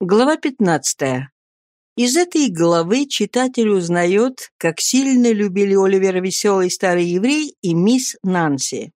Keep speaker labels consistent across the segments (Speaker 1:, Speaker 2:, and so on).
Speaker 1: Глава 15. Из этой главы читатель узнает, как сильно любили Оливера веселый старый еврей и мисс Нанси.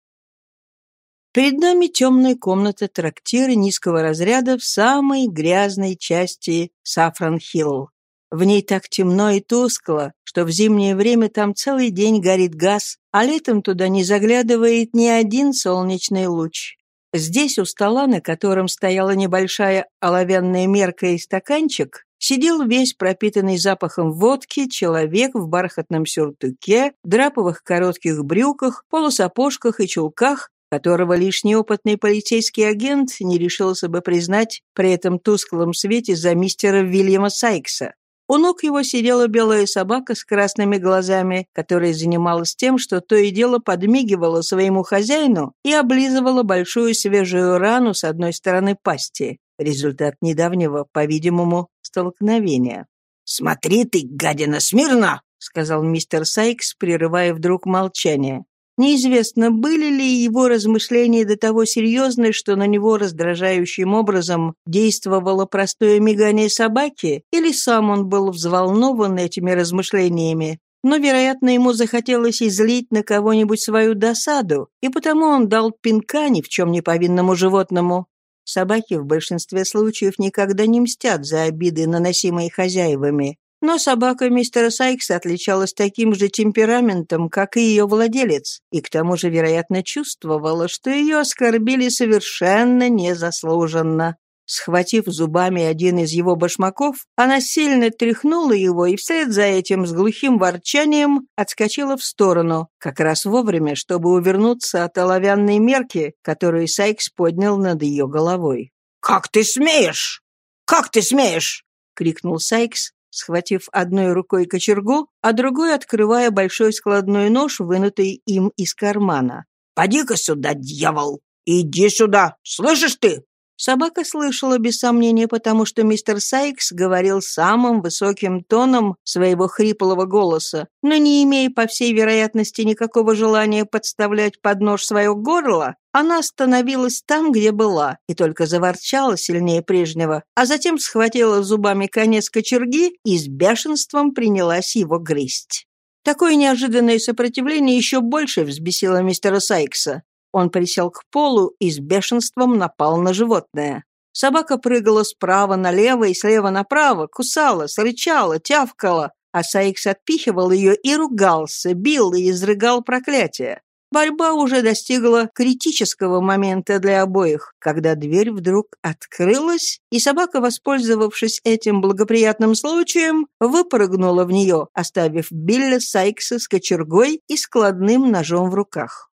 Speaker 1: Перед нами темная комната трактира низкого разряда в самой грязной части Сафран-Хилл. В ней так темно и тускло, что в зимнее время там целый день горит газ, а летом туда не заглядывает ни один солнечный луч. Здесь у стола, на котором стояла небольшая оловянная мерка и стаканчик, сидел весь пропитанный запахом водки человек в бархатном сюртуке, драповых коротких брюках, полусапожках и чулках, которого лишь неопытный полицейский агент не решился бы признать при этом тусклом свете за мистера Вильяма Сайкса. У ног его сидела белая собака с красными глазами, которая занималась тем, что то и дело подмигивала своему хозяину и облизывала большую свежую рану с одной стороны пасти. Результат недавнего, по-видимому, столкновения.
Speaker 2: «Смотри ты, гадина, смирно!» — сказал мистер Сайкс, прерывая вдруг молчание.
Speaker 1: Неизвестно, были ли его размышления до того серьезны, что на него раздражающим образом действовало простое мигание собаки, или сам он был взволнован этими размышлениями. Но, вероятно, ему захотелось излить на кого-нибудь свою досаду, и потому он дал пинка ни в чем не повинному животному. Собаки в большинстве случаев никогда не мстят за обиды, наносимые хозяевами. Но собака мистера Сайкса отличалась таким же темпераментом, как и ее владелец, и к тому же, вероятно, чувствовала, что ее оскорбили совершенно незаслуженно. Схватив зубами один из его башмаков, она сильно тряхнула его и вслед за этим с глухим ворчанием отскочила в сторону, как раз вовремя, чтобы увернуться от оловянной мерки, которую Сайкс поднял над ее головой.
Speaker 2: «Как ты смеешь? Как ты смеешь?» — крикнул Сайкс,
Speaker 1: схватив одной рукой кочергу, а другой открывая большой складной нож, вынутый им из кармана.
Speaker 2: «Поди-ка сюда, дьявол! Иди сюда! Слышишь ты?»
Speaker 1: Собака слышала без сомнения, потому что мистер Сайкс говорил самым высоким тоном своего хриплого голоса, но не имея, по всей вероятности, никакого желания подставлять под нож свое горло, она остановилась там, где была, и только заворчала сильнее прежнего, а затем схватила зубами конец кочерги и с бешенством принялась его грызть. Такое неожиданное сопротивление еще больше взбесило мистера Сайкса. Он присел к полу и с бешенством напал на животное. Собака прыгала справа налево и слева направо, кусала, срычала, тявкала, а Сайкс отпихивал ее и ругался, бил и изрыгал проклятия. Борьба уже достигла критического момента для обоих, когда дверь вдруг открылась, и собака, воспользовавшись этим благоприятным случаем, выпрыгнула в нее, оставив Билля Сайкса с кочергой и складным ножом в руках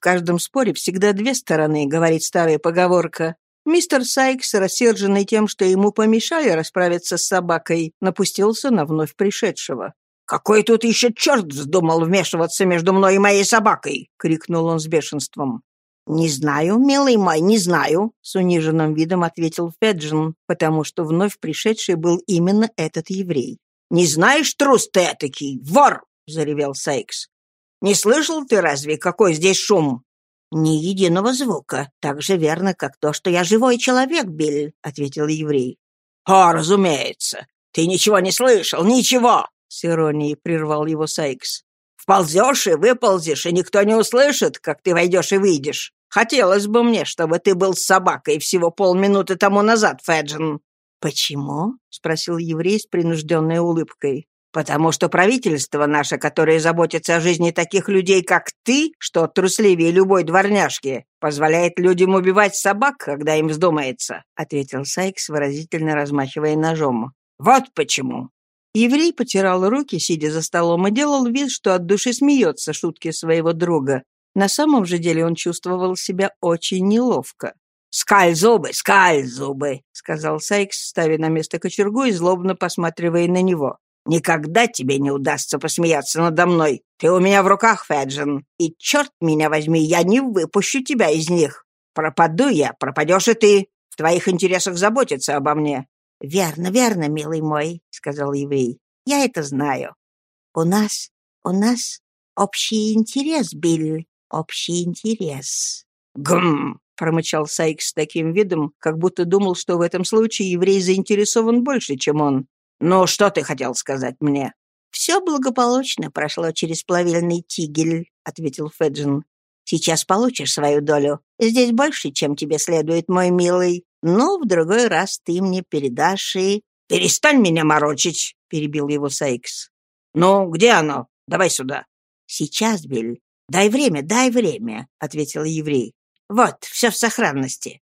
Speaker 1: каждом споре всегда две стороны», — говорит старая поговорка. Мистер Сайкс, рассерженный тем, что ему помешали расправиться с собакой, напустился на вновь пришедшего.
Speaker 2: «Какой тут еще черт вздумал вмешиваться между мной и моей собакой?» — крикнул он с бешенством.
Speaker 1: «Не знаю, милый мой, не знаю», — с униженным видом ответил Феджин, потому что вновь пришедший был именно этот еврей.
Speaker 2: «Не знаешь, трус ты этакий, вор!» — заревел Сайкс. Не слышал ты разве, какой здесь шум?»
Speaker 1: «Ни единого звука. Так же верно, как то, что я живой человек, Билл», — ответил еврей.
Speaker 2: «О, разумеется. Ты ничего не слышал, ничего!» — с иронией прервал его Сайкс. «Вползешь и выползешь, и никто не услышит, как ты войдешь и выйдешь. Хотелось бы мне, чтобы ты был с собакой всего полминуты тому назад, Феджин».
Speaker 1: «Почему?» — спросил еврей с принужденной улыбкой.
Speaker 2: Потому что правительство наше, которое заботится о жизни таких людей, как ты, что трусливее любой дворняжки, позволяет людям убивать собак, когда им вздумается», — ответил Сайкс, выразительно размахивая ножом. «Вот почему».
Speaker 1: Еврей потирал руки, сидя за столом, и делал вид, что от души смеется шутки своего друга. На самом же деле он чувствовал себя очень неловко.
Speaker 2: «Скаль зубы, скаль зубы!» — сказал Сайкс, ставя на место кочергу и злобно посматривая на него. Никогда тебе не удастся посмеяться надо мной. Ты у меня в руках, Феджин, и, черт меня возьми, я не выпущу тебя из них. Пропаду я, пропадешь и ты. В твоих интересах заботиться обо мне».
Speaker 1: «Верно, верно, милый мой», — сказал еврей. «Я это знаю. У нас, у нас общий интерес, Билл, общий интерес».
Speaker 2: «Гм,
Speaker 1: промычал Сайкс с таким видом, как будто думал, что в этом случае еврей заинтересован больше, чем он. «Ну, что ты хотел сказать мне?»
Speaker 2: «Все благополучно прошло через плавильный тигель», — ответил Феджин. «Сейчас получишь свою долю. Здесь больше, чем тебе следует, мой милый. Но в другой раз ты мне передашь и...»
Speaker 1: «Перестань меня морочить!» — перебил его Сайкс. «Ну, где оно? Давай сюда».
Speaker 2: «Сейчас, Биль. Дай время, дай время», — ответил еврей. «Вот, все в сохранности».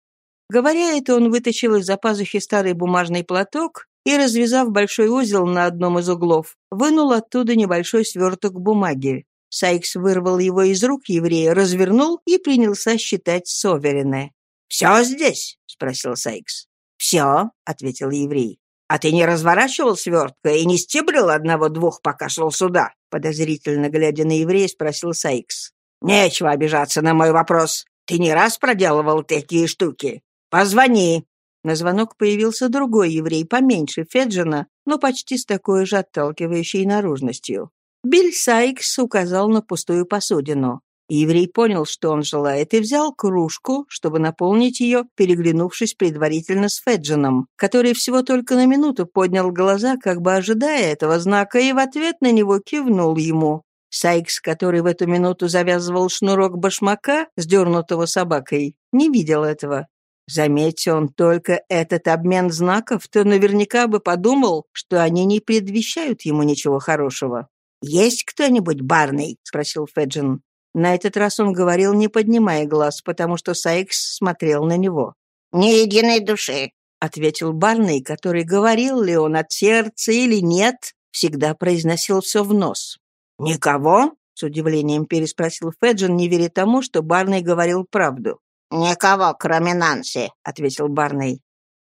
Speaker 1: Говоря это, он вытащил из-за пазухи старый бумажный платок и, развязав большой узел на одном из углов, вынул оттуда небольшой сверток бумаги. Сайкс вырвал его из рук еврея, развернул и принялся считать соверены.
Speaker 2: «Все здесь?» — спросил Сайкс.
Speaker 1: «Все», — ответил еврей. «А ты не разворачивал свертка и не стебрил одного-двух, пока шел сюда?» Подозрительно глядя на еврея, спросил Сайкс. «Нечего обижаться на мой вопрос. Ты не раз проделывал такие штуки? Позвони!» На звонок появился другой еврей, поменьше Феджина, но почти с такой же отталкивающей наружностью. Билл Сайкс указал на пустую посудину. Еврей понял, что он желает, и взял кружку, чтобы наполнить ее, переглянувшись предварительно с Феджином, который всего только на минуту поднял глаза, как бы ожидая этого знака, и в ответ на него кивнул ему. Сайкс, который в эту минуту завязывал шнурок башмака, сдернутого собакой, не видел этого. Заметь он только этот обмен знаков, то наверняка бы подумал, что они не предвещают ему ничего хорошего. «Есть кто-нибудь барный?» — спросил Феджин. На этот раз он говорил, не поднимая глаз, потому что Сайкс смотрел на него.
Speaker 2: «Ни единой души», —
Speaker 1: ответил Барный, который говорил ли он от сердца или нет, всегда произносил все в нос. «Никого?» — с удивлением переспросил Феджин, не веря тому, что Барный говорил правду.
Speaker 2: «Никого, кроме Нанси», — ответил Барный.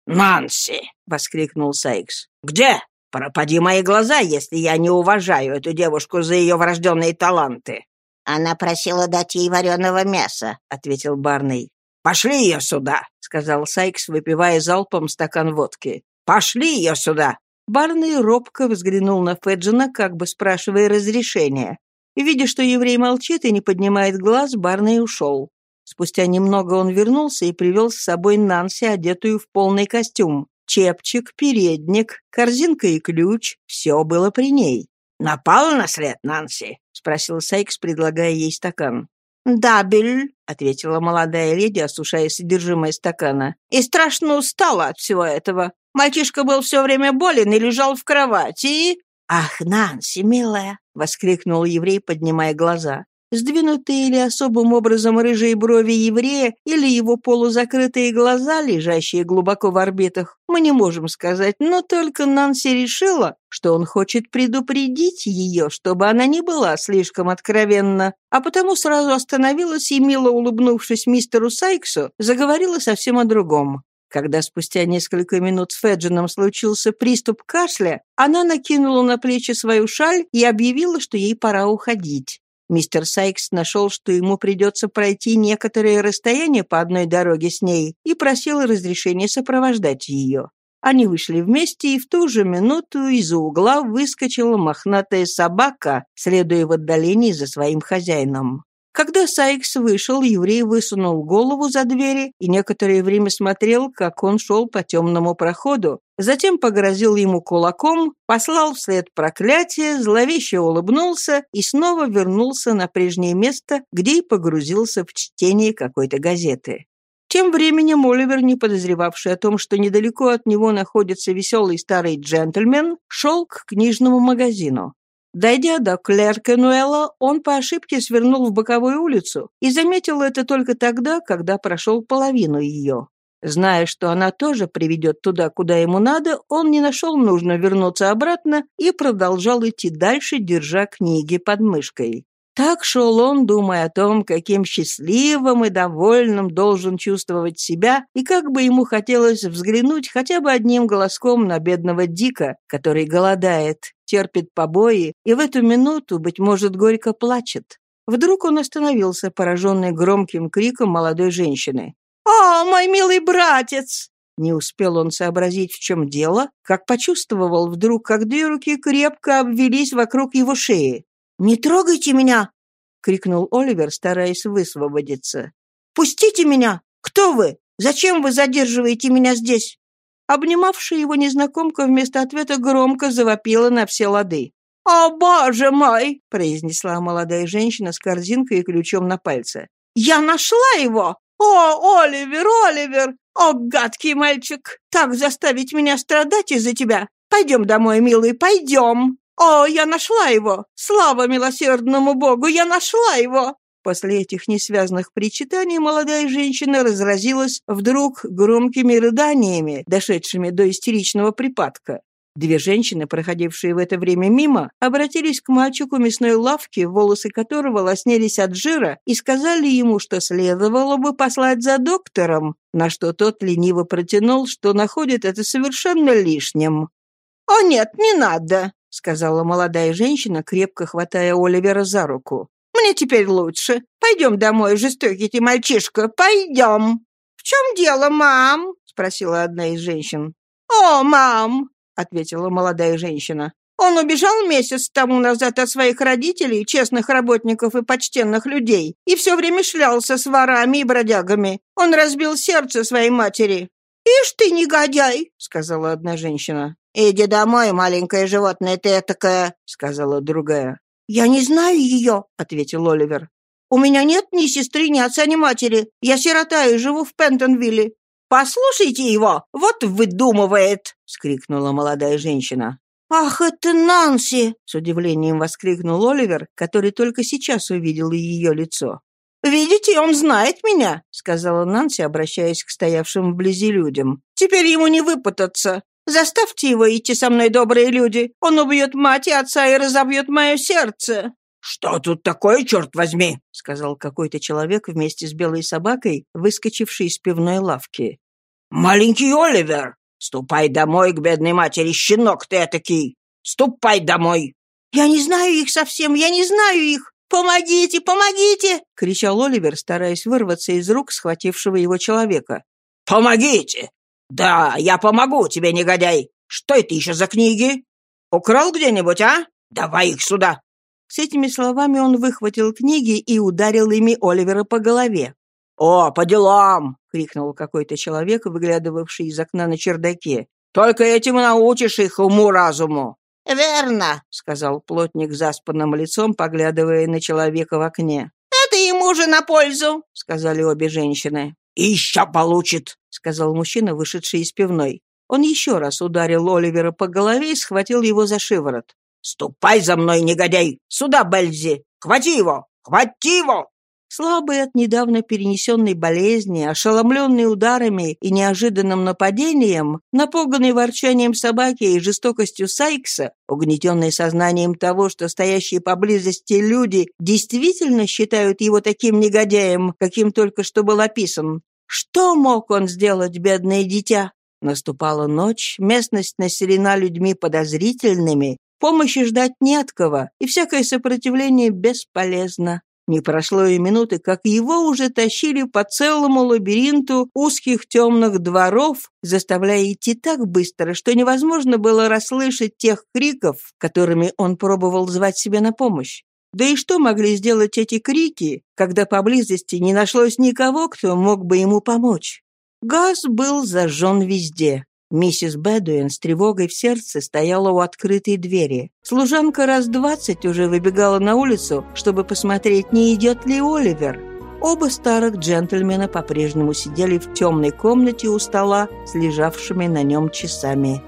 Speaker 1: «Нанси!» — воскликнул Сайкс. «Где? Пропади мои глаза, если я не уважаю эту девушку за ее врожденные таланты.
Speaker 2: «Она просила дать ей вареного мяса», — ответил Барный.
Speaker 1: «Пошли ее сюда», — сказал Сайкс, выпивая залпом стакан водки. «Пошли ее сюда!» Барный робко взглянул на Феджина, как бы спрашивая разрешения. Видя, что еврей молчит и не поднимает глаз, Барный ушел. Спустя немного он вернулся и привел с собой Нанси, одетую в полный костюм. Чепчик, передник, корзинка и ключ — все было при ней. «Напала на след, Нанси?» — спросил Сайкс, предлагая ей стакан.
Speaker 2: «Да, Биль», —
Speaker 1: ответила молодая леди, осушая содержимое стакана.
Speaker 2: «И страшно устала от всего этого. Мальчишка был все время болен и лежал в кровати, и...»
Speaker 1: «Ах, Нанси, милая!» — воскликнул еврей, поднимая глаза. Сдвинутые или особым образом рыжие брови еврея или его полузакрытые глаза, лежащие глубоко в орбитах, мы не можем сказать, но только Нанси решила, что он хочет предупредить ее, чтобы она не была слишком откровенна, а потому сразу остановилась и, мило улыбнувшись мистеру Сайксу, заговорила совсем о другом. Когда спустя несколько минут с Феджином случился приступ кашля, она накинула на плечи свою шаль и объявила, что ей пора уходить. Мистер Сайкс нашел, что ему придется пройти некоторое расстояние по одной дороге с ней и просил разрешения сопровождать ее. Они вышли вместе, и в ту же минуту из-за угла выскочила мохнатая собака, следуя в отдалении за своим хозяином. Когда Сайкс вышел, еврей высунул голову за двери и некоторое время смотрел, как он шел по темному проходу, затем погрозил ему кулаком, послал вслед проклятие, зловеще улыбнулся и снова вернулся на прежнее место, где и погрузился в чтение какой-то газеты. Тем временем Оливер, не подозревавший о том, что недалеко от него находится веселый старый джентльмен, шел к книжному магазину. Дойдя до Клеркенуэла, он по ошибке свернул в боковую улицу и заметил это только тогда, когда прошел половину ее. Зная, что она тоже приведет туда, куда ему надо, он не нашел нужно вернуться обратно и продолжал идти дальше, держа книги под мышкой. Так шел он, думая о том, каким счастливым и довольным должен чувствовать себя, и как бы ему хотелось взглянуть хотя бы одним голоском на бедного Дика, который голодает, терпит побои и в эту минуту, быть может, горько плачет. Вдруг он остановился, пораженный громким криком молодой женщины.
Speaker 2: «О, мой милый братец!»
Speaker 1: Не успел он сообразить, в чем дело, как почувствовал вдруг, как две руки крепко обвелись вокруг его шеи.
Speaker 2: «Не трогайте меня!»
Speaker 1: — крикнул Оливер, стараясь высвободиться.
Speaker 2: «Пустите меня!
Speaker 1: Кто вы? Зачем вы задерживаете меня здесь?» Обнимавшая его незнакомка вместо ответа громко завопила на все лады. «О, боже мой!» — произнесла молодая женщина с корзинкой и ключом на пальце. «Я нашла его! О, Оливер, Оливер! О, гадкий мальчик! Так заставить меня страдать из-за тебя! Пойдем домой, милый, пойдем! О, я нашла его! Слава милосердному Богу, я нашла его!» После этих несвязных причитаний молодая женщина разразилась вдруг громкими рыданиями, дошедшими до истеричного припадка. Две женщины, проходившие в это время мимо, обратились к мальчику мясной лавки, волосы которого лоснились от жира, и сказали ему, что следовало бы послать за доктором, на что тот лениво протянул, что находит это совершенно лишним. «О нет, не надо», — сказала молодая женщина, крепко хватая Оливера за руку. Мне теперь лучше. Пойдем домой, жестокий ты мальчишка, пойдем». «В чем дело, мам?» — спросила одна из женщин. «О, мам!» — ответила молодая женщина. «Он убежал месяц тому назад от своих родителей, честных работников и почтенных людей, и все время шлялся с ворами и бродягами. Он разбил сердце своей матери». «Ишь ты, негодяй!» — сказала одна женщина. «Иди домой, маленькое животное ты этакое», — сказала другая. «Я не знаю ее», — ответил Оливер. «У меня нет ни сестры, ни отца, ни матери. Я сирота и живу в Пентонвилле». «Послушайте его! Вот выдумывает!» — скрикнула молодая женщина. «Ах, это Нанси!» — с удивлением воскликнул Оливер, который только сейчас увидел ее лицо. «Видите, он знает меня», — сказала Нанси, обращаясь к стоявшим вблизи людям. «Теперь ему не выпутаться. Заставьте его идти со мной, добрые люди. Он убьет мать и отца и разобьет мое сердце».
Speaker 2: «Что тут такое, черт возьми?»
Speaker 1: — сказал какой-то человек вместе с белой собакой, выскочивший из пивной лавки.
Speaker 2: «Маленький Оливер, ступай домой к бедной матери, щенок ты этакий! Ступай домой!»
Speaker 1: «Я не знаю их совсем, я не знаю их! Помогите, помогите!» — кричал Оливер, стараясь вырваться из рук схватившего его человека.
Speaker 2: «Помогите! «Да, я помогу тебе, негодяй! Что это еще за книги? Украл где-нибудь, а? Давай их сюда!»
Speaker 1: С этими словами он выхватил книги и ударил ими Оливера по голове.
Speaker 2: «О, по делам!» — крикнул какой-то человек, выглядывавший из окна на чердаке. «Только этим научишь их уму-разуму!»
Speaker 1: «Верно!» — сказал плотник заспанным лицом, поглядывая на человека в окне. «Это ему же на пользу!» — сказали обе женщины.
Speaker 2: «И еще получит!»
Speaker 1: — сказал мужчина, вышедший из пивной. Он еще раз ударил Оливера по голове и схватил его за шиворот.
Speaker 2: «Ступай за мной, негодяй! Сюда, Бельзи! Хвати его! Хвати его!»
Speaker 1: Слабый от недавно перенесенной болезни, ошеломленный ударами и неожиданным нападением, напуганный ворчанием собаки и жестокостью Сайкса, угнетенный сознанием того, что стоящие поблизости люди действительно считают его таким негодяем, каким только что был описан, что мог он сделать, бедное дитя? Наступала ночь, местность населена людьми подозрительными, помощи ждать не от кого, и всякое сопротивление бесполезно. Не прошло и минуты, как его уже тащили по целому лабиринту узких темных дворов, заставляя идти так быстро, что невозможно было расслышать тех криков, которыми он пробовал звать себе на помощь. Да и что могли сделать эти крики, когда поблизости не нашлось никого, кто мог бы ему помочь? Газ был зажжен везде. Миссис Бэдуин с тревогой в сердце стояла у открытой двери. Служанка раз двадцать уже выбегала на улицу, чтобы посмотреть, не идет ли Оливер. Оба старых джентльмена по-прежнему сидели в темной комнате у стола с лежавшими на нем часами.